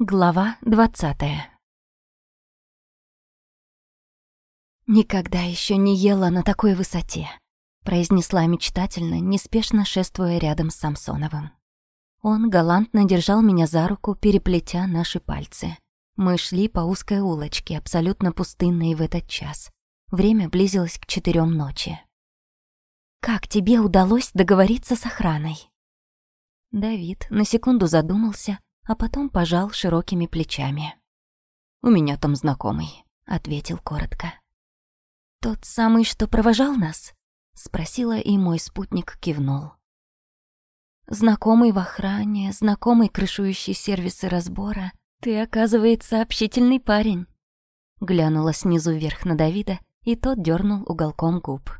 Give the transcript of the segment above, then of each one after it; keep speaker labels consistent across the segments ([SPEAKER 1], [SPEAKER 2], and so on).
[SPEAKER 1] Глава двадцатая «Никогда еще не ела на такой высоте», — произнесла мечтательно, неспешно шествуя рядом с Самсоновым. Он галантно держал меня за руку, переплетя наши пальцы. Мы шли по узкой улочке, абсолютно пустынной в этот час. Время близилось к четырем ночи. «Как тебе удалось договориться с охраной?» Давид на секунду задумался, а потом пожал широкими плечами.
[SPEAKER 2] «У меня там знакомый», — ответил коротко.
[SPEAKER 1] «Тот самый, что провожал нас?» — спросила, и мой спутник кивнул. «Знакомый в охране, знакомый крышующий сервисы разбора. Ты, оказывается, общительный парень». Глянула снизу вверх на Давида, и тот дернул уголком губ.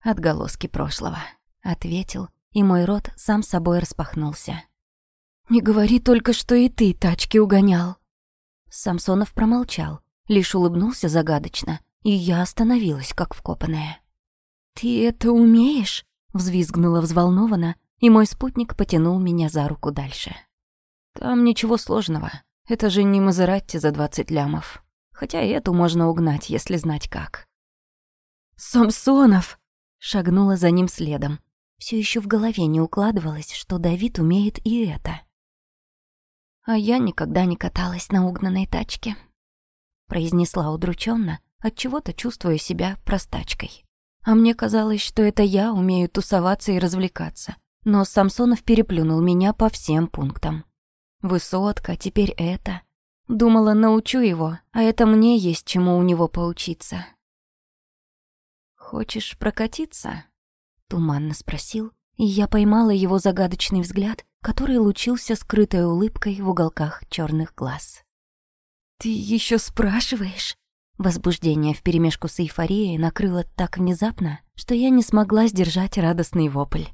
[SPEAKER 2] «Отголоски прошлого», — ответил, и мой рот сам собой распахнулся.
[SPEAKER 1] «Не говори только, что и ты тачки угонял». Самсонов промолчал, лишь улыбнулся загадочно, и я остановилась, как вкопанная. «Ты это умеешь?» — взвизгнула взволнованно, и мой спутник потянул меня за руку дальше.
[SPEAKER 2] «Там ничего сложного. Это же не Мазератти за двадцать лямов. Хотя и эту можно угнать, если знать как».
[SPEAKER 1] «Самсонов!» — шагнула за ним следом. Все еще в голове не укладывалось, что Давид умеет и это. А я никогда не каталась на угнанной тачке. Произнесла удрученно, от чего то чувствуя себя простачкой. А мне казалось, что это я умею тусоваться и развлекаться. Но Самсонов переплюнул меня по всем пунктам. Высотка, теперь это. Думала, научу его, а это мне есть чему у него поучиться. «Хочешь прокатиться?» — туманно спросил, и я поймала его загадочный взгляд который лучился скрытой улыбкой в уголках черных глаз. «Ты еще спрашиваешь?» Возбуждение вперемешку с эйфорией накрыло так внезапно, что я не смогла сдержать радостный вопль.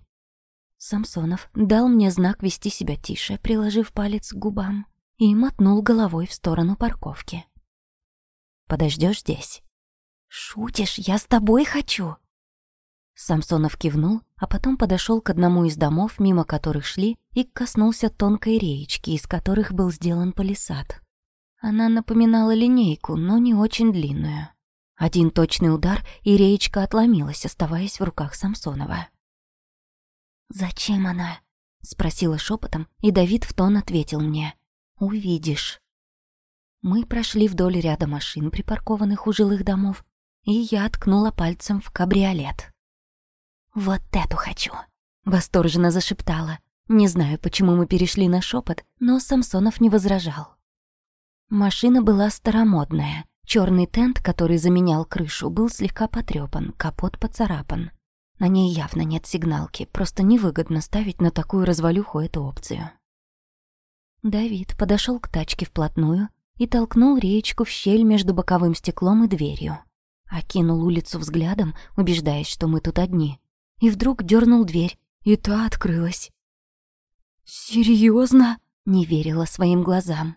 [SPEAKER 1] Самсонов дал мне знак вести себя тише, приложив палец к губам, и мотнул головой в сторону парковки. Подождешь здесь?» «Шутишь, я с тобой хочу!» Самсонов кивнул, а потом подошел к одному из домов, мимо которых шли, и коснулся тонкой реечки, из которых был сделан палисад. Она напоминала линейку, но не очень длинную. Один точный удар, и реечка отломилась, оставаясь в руках Самсонова. «Зачем она?» — спросила шепотом, и Давид в тон ответил мне. «Увидишь». Мы прошли вдоль ряда машин, припаркованных у жилых домов, и я ткнула пальцем в кабриолет. «Вот эту хочу!» — восторженно зашептала. Не знаю, почему мы перешли на шепот, но Самсонов не возражал. Машина была старомодная. Черный тент, который заменял крышу, был слегка потрепан, капот поцарапан. На ней явно нет сигналки, просто невыгодно ставить на такую развалюху эту опцию. Давид подошел к тачке вплотную и толкнул реечку в щель между боковым стеклом и дверью. Окинул улицу взглядом, убеждаясь, что мы тут одни, и вдруг дернул дверь, и та открылась. Серьезно? не верила своим глазам.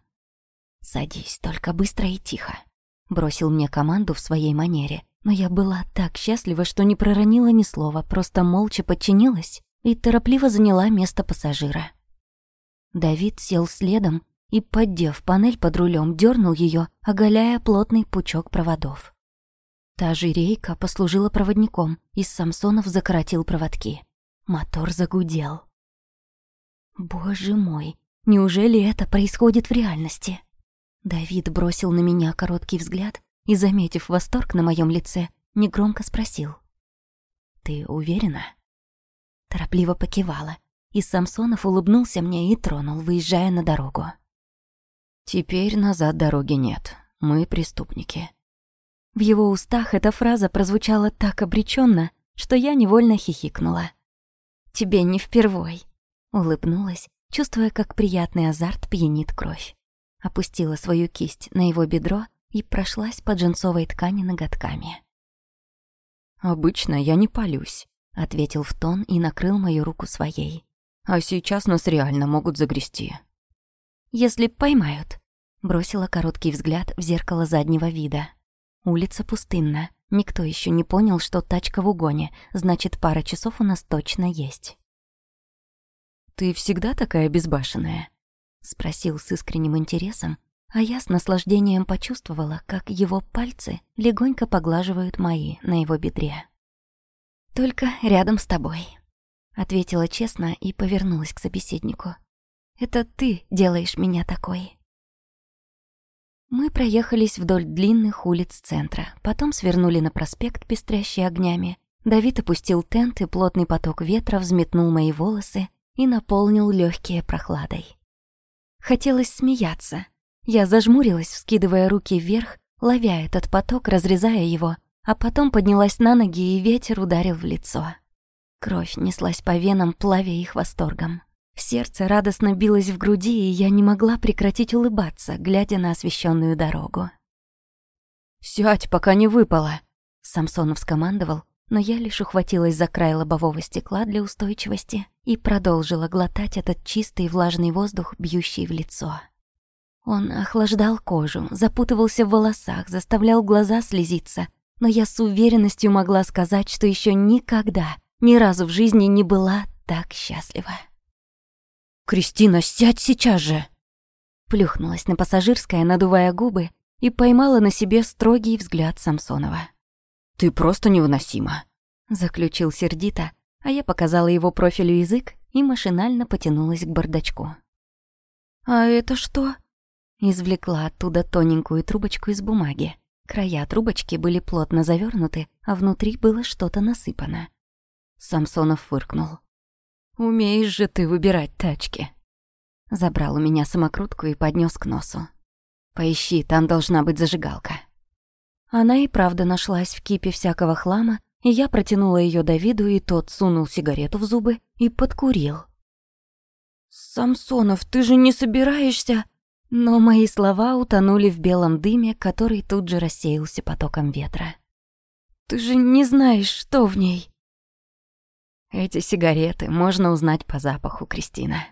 [SPEAKER 1] «Садись, только быстро и тихо», — бросил мне команду в своей манере, но я была так счастлива, что не проронила ни слова, просто молча подчинилась и торопливо заняла место пассажира. Давид сел следом и, поддев панель под рулем, дернул ее, оголяя плотный пучок проводов. Та же рейка послужила проводником, и Самсонов закоротил проводки. Мотор загудел. «Боже мой, неужели это происходит в реальности?» Давид бросил на меня короткий взгляд и, заметив восторг на моем лице, негромко спросил. «Ты уверена?» Торопливо покивала, и Самсонов улыбнулся мне и тронул, выезжая на дорогу.
[SPEAKER 2] «Теперь назад дороги нет. Мы преступники.
[SPEAKER 1] В его устах эта фраза прозвучала так обреченно, что я невольно хихикнула. «Тебе не впервой», — улыбнулась, чувствуя, как приятный азарт пьянит кровь. Опустила свою кисть на его бедро и прошлась по джинсовой ткани ноготками.
[SPEAKER 2] «Обычно я не палюсь», —
[SPEAKER 1] ответил в тон и накрыл мою руку своей.
[SPEAKER 2] «А сейчас нас реально могут загрести».
[SPEAKER 1] «Если поймают», — бросила короткий взгляд в зеркало заднего вида. Улица пустынна. Никто еще не понял, что тачка в угоне, значит, пара часов у нас точно есть.
[SPEAKER 2] «Ты всегда такая безбашенная?»
[SPEAKER 1] спросил с искренним интересом, а я с наслаждением почувствовала, как его пальцы легонько поглаживают мои на его бедре. «Только рядом с тобой», — ответила честно и повернулась к собеседнику. «Это ты делаешь меня такой». Мы проехались вдоль длинных улиц центра, потом свернули на проспект, пестрящий огнями. Давид опустил тент, и плотный поток ветра взметнул мои волосы и наполнил легкие прохладой. Хотелось смеяться, я зажмурилась, вскидывая руки вверх, ловя этот поток, разрезая его, а потом поднялась на ноги, и ветер ударил в лицо. Кровь неслась по венам, плавя их восторгом. Сердце радостно билось в груди, и я не могла прекратить улыбаться, глядя на освещенную дорогу.
[SPEAKER 2] «Сядь, пока не выпало!»
[SPEAKER 1] Самсонов скомандовал, но я лишь ухватилась за край лобового стекла для устойчивости и продолжила глотать этот чистый влажный воздух, бьющий в лицо. Он охлаждал кожу, запутывался в волосах, заставлял глаза слезиться, но я с уверенностью могла сказать, что еще никогда, ни разу в жизни не была так счастлива.
[SPEAKER 2] «Кристина, сядь сейчас же!»
[SPEAKER 1] Плюхнулась на пассажирское, надувая губы, и поймала на себе строгий взгляд Самсонова.
[SPEAKER 2] «Ты просто невыносима», —
[SPEAKER 1] заключил сердито, а я показала его профилю язык и машинально потянулась к бардачку. «А это что?» Извлекла оттуда тоненькую трубочку из бумаги. Края трубочки были плотно завернуты, а внутри было что-то насыпано. Самсонов фыркнул.
[SPEAKER 2] «Умеешь же ты выбирать тачки».
[SPEAKER 1] Забрал у меня самокрутку и поднес к носу.
[SPEAKER 2] «Поищи, там должна быть зажигалка».
[SPEAKER 1] Она и правда нашлась в кипе всякого хлама, и я протянула ее Давиду, и тот сунул сигарету в зубы и подкурил.
[SPEAKER 2] «Самсонов, ты же не собираешься...»
[SPEAKER 1] Но мои слова утонули в белом дыме, который тут же рассеялся потоком ветра.
[SPEAKER 2] «Ты же не знаешь, что в ней!»
[SPEAKER 1] Эти сигареты можно узнать по запаху, Кристина.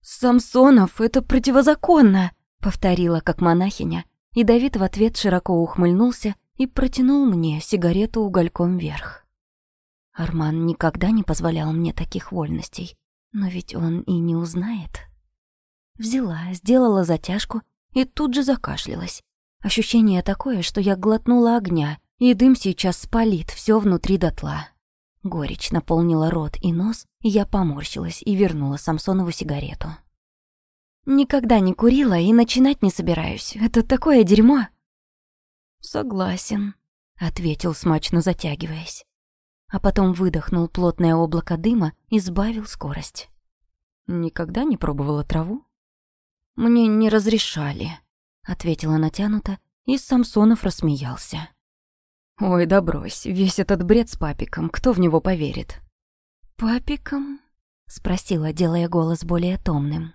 [SPEAKER 2] «Самсонов, это противозаконно!»
[SPEAKER 1] — повторила как монахиня, и Давид в ответ широко ухмыльнулся и протянул мне сигарету угольком вверх. Арман никогда не позволял мне таких вольностей, но ведь он и не узнает. Взяла, сделала затяжку и тут же закашлялась. Ощущение такое, что я глотнула огня, и дым сейчас спалит все внутри дотла. Горечь наполнила рот и нос, я поморщилась и вернула Самсонову сигарету. «Никогда не курила и начинать не собираюсь. Это такое дерьмо!»
[SPEAKER 2] «Согласен», —
[SPEAKER 1] ответил, смачно затягиваясь. А потом выдохнул плотное облако дыма и сбавил скорость.
[SPEAKER 2] «Никогда не пробовала траву?»
[SPEAKER 1] «Мне не разрешали», — ответила натянуто, и Самсонов рассмеялся.
[SPEAKER 2] «Ой, да брось, весь этот бред с папиком, кто в него поверит?»
[SPEAKER 1] «Папиком?» — спросила, делая голос более томным.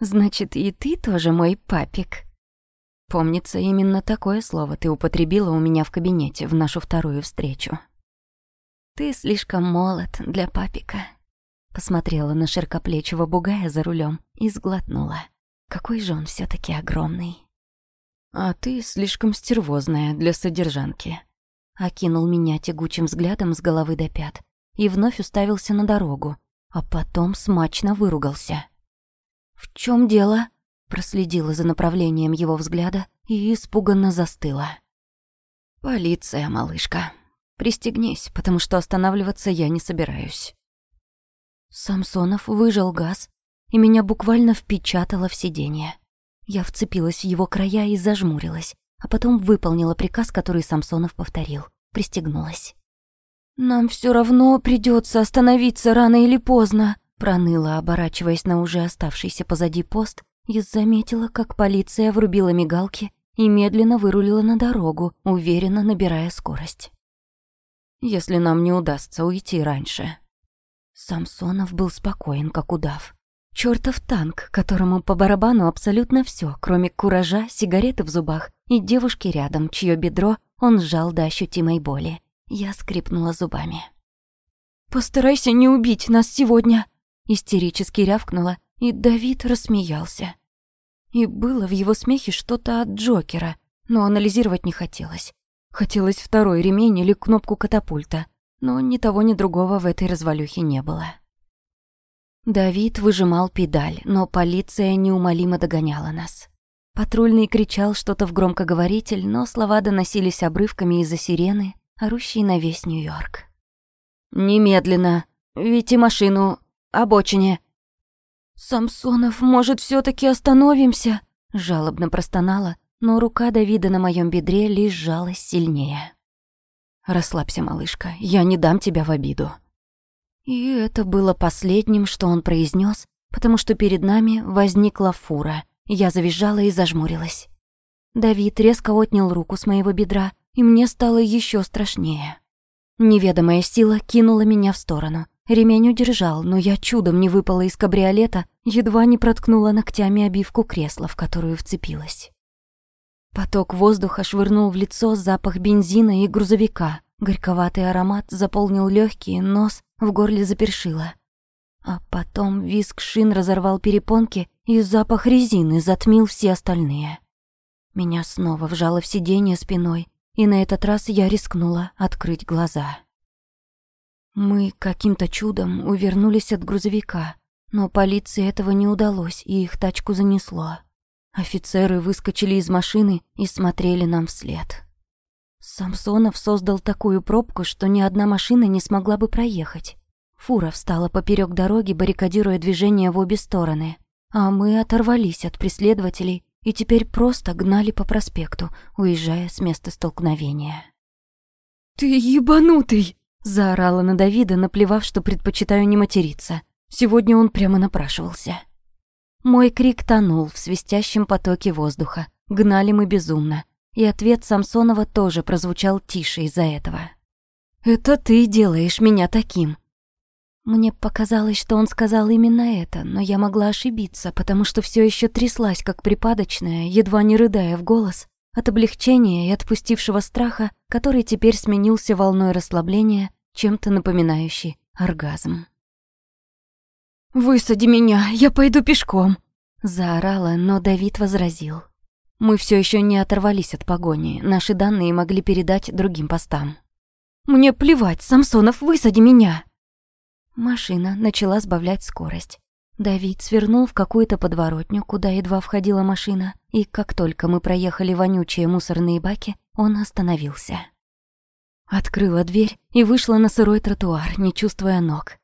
[SPEAKER 1] «Значит, и ты тоже мой папик?» Помнится, именно такое слово ты употребила у меня в кабинете в нашу вторую встречу. «Ты слишком молод для папика», — посмотрела на широкоплечего бугая за рулем и сглотнула. Какой же он все таки огромный.
[SPEAKER 2] А ты слишком стервозная для содержанки.
[SPEAKER 1] Окинул меня тягучим взглядом с головы до пят и вновь уставился на дорогу, а потом смачно выругался. «В чем дело?» Проследила за направлением его взгляда и испуганно застыла.
[SPEAKER 2] «Полиция, малышка. Пристегнись, потому что останавливаться я не собираюсь».
[SPEAKER 1] Самсонов выжал газ и меня буквально впечатало в сиденье. Я вцепилась в его края и зажмурилась, а потом выполнила приказ, который Самсонов повторил. Пристегнулась. «Нам все равно придется остановиться рано или поздно», проныла, оборачиваясь на уже оставшийся позади пост, и заметила, как полиция врубила мигалки и медленно вырулила на дорогу, уверенно набирая скорость.
[SPEAKER 2] «Если нам не удастся уйти раньше».
[SPEAKER 1] Самсонов был спокоен, как удав. Чёртов танк, которому по барабану абсолютно всё, кроме куража, сигареты в зубах и девушки рядом, чье бедро он сжал до ощутимой боли. Я скрипнула зубами. «Постарайся не убить нас сегодня!» Истерически рявкнула, и Давид рассмеялся. И было в его смехе что-то от Джокера, но анализировать не хотелось. Хотелось второй ремень или кнопку катапульта, но ни того, ни другого в этой развалюхе не было. Давид выжимал педаль, но полиция неумолимо догоняла нас. Патрульный кричал что-то в громкоговоритель, но слова доносились обрывками из-за сирены, орущей на весь Нью-Йорк. «Немедленно! Ведите машину! Обочине!» «Самсонов, может, все таки остановимся?» Жалобно простонала, но рука Давида на моем бедре лишь сжалась сильнее. «Расслабься, малышка, я не дам тебя в обиду». И это было последним, что он произнес, потому что перед нами возникла фура — я завизжала и зажмурилась. Давид резко отнял руку с моего бедра, и мне стало еще страшнее. Неведомая сила кинула меня в сторону. Ремень удержал, но я чудом не выпала из кабриолета, едва не проткнула ногтями обивку кресла, в которую вцепилась. Поток воздуха швырнул в лицо запах бензина и грузовика. Горьковатый аромат заполнил легкие, нос в горле запершило. А потом визг шин разорвал перепонки, и запах резины затмил все остальные. Меня снова вжало в сиденье спиной, и на этот раз я рискнула открыть глаза. Мы каким-то чудом увернулись от грузовика, но полиции этого не удалось, и их тачку занесло. Офицеры выскочили из машины и смотрели нам вслед. Самсонов создал такую пробку, что ни одна машина не смогла бы проехать. Фура встала поперек дороги, баррикадируя движение в обе стороны, а мы оторвались от преследователей и теперь просто гнали по проспекту, уезжая с места столкновения.
[SPEAKER 2] «Ты ебанутый!» — заорала на Давида, наплевав, что предпочитаю не материться. Сегодня он прямо напрашивался.
[SPEAKER 1] Мой крик тонул в свистящем потоке воздуха. Гнали мы безумно. И ответ Самсонова тоже прозвучал тише из-за этого. «Это ты делаешь меня таким. Мне показалось, что он сказал именно это, но я могла ошибиться, потому что все еще тряслась, как припадочная, едва не рыдая в голос, от облегчения и отпустившего страха, который теперь сменился волной расслабления, чем-то напоминающий оргазм.
[SPEAKER 2] «Высади меня, я пойду пешком!»
[SPEAKER 1] Заорала, но Давид возразил. Мы все еще не оторвались от погони, наши данные могли передать другим постам.
[SPEAKER 2] «Мне плевать, Самсонов, высади меня!»
[SPEAKER 1] Машина начала сбавлять скорость. Давид свернул в какую-то подворотню, куда едва входила машина, и как только мы проехали вонючие мусорные баки, он остановился. Открыла дверь и вышла на сырой тротуар, не чувствуя ног.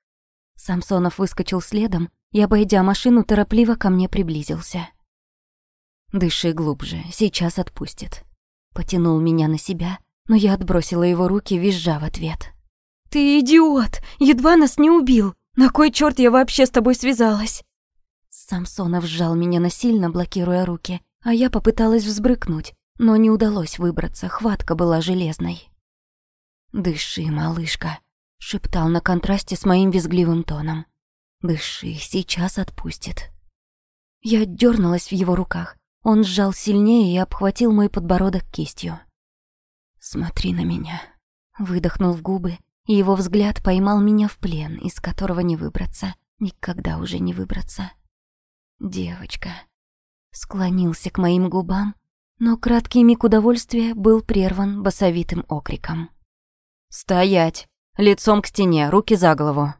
[SPEAKER 1] Самсонов выскочил следом и, обойдя машину, торопливо ко мне приблизился. «Дыши глубже, сейчас отпустит». Потянул меня на себя, но я отбросила его руки, визжа в ответ.
[SPEAKER 2] «Ты идиот! Едва нас не убил! На кой черт я вообще с тобой связалась?»
[SPEAKER 1] Самсонов сжал меня насильно, блокируя руки, а я попыталась взбрыкнуть, но не удалось выбраться, хватка была железной. «Дыши, малышка», — шептал на контрасте с моим визгливым тоном. «Дыши, сейчас отпустит». Я дернулась в его руках. Он сжал сильнее и обхватил мой подбородок кистью. «Смотри на меня», — выдохнул в губы и его взгляд поймал меня в плен, из которого не выбраться, никогда уже не выбраться. Девочка. Склонился к моим губам, но краткий миг удовольствия был прерван басовитым окриком.
[SPEAKER 2] «Стоять! Лицом к стене, руки за голову!»